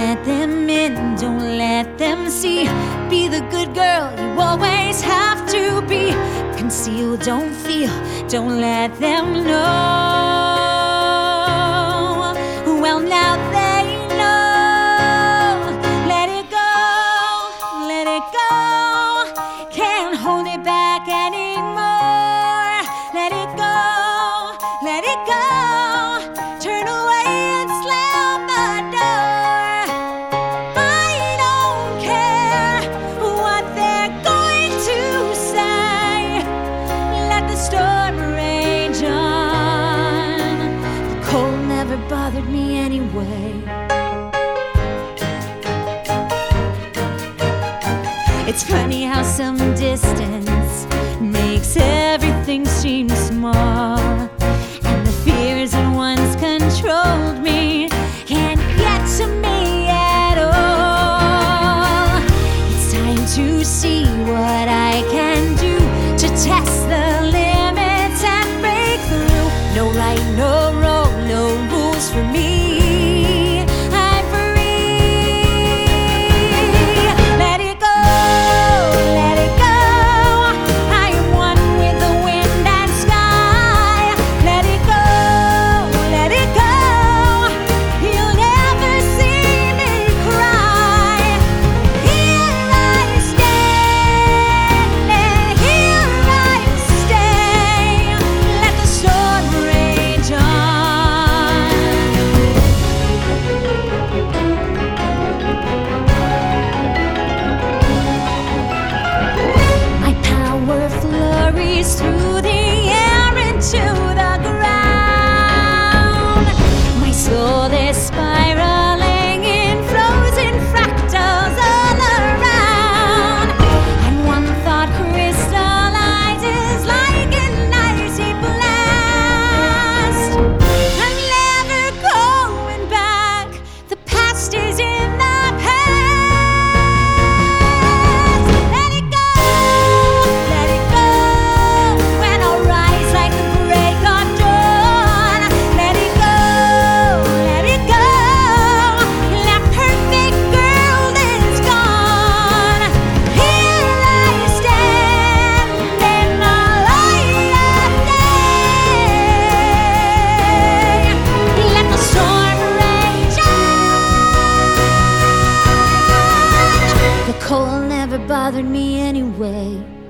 Let them in, don't let them see. Be the good girl you always have to be. Conceal, don't feel, don't let them know. Well, now they know. Let it go, let it go. Can't hold it back anymore. Bothered me anyway. It's funny how some distance makes everything seem small. And the fears that once controlled me can't get to me at all. It's time to see bothered me anyway.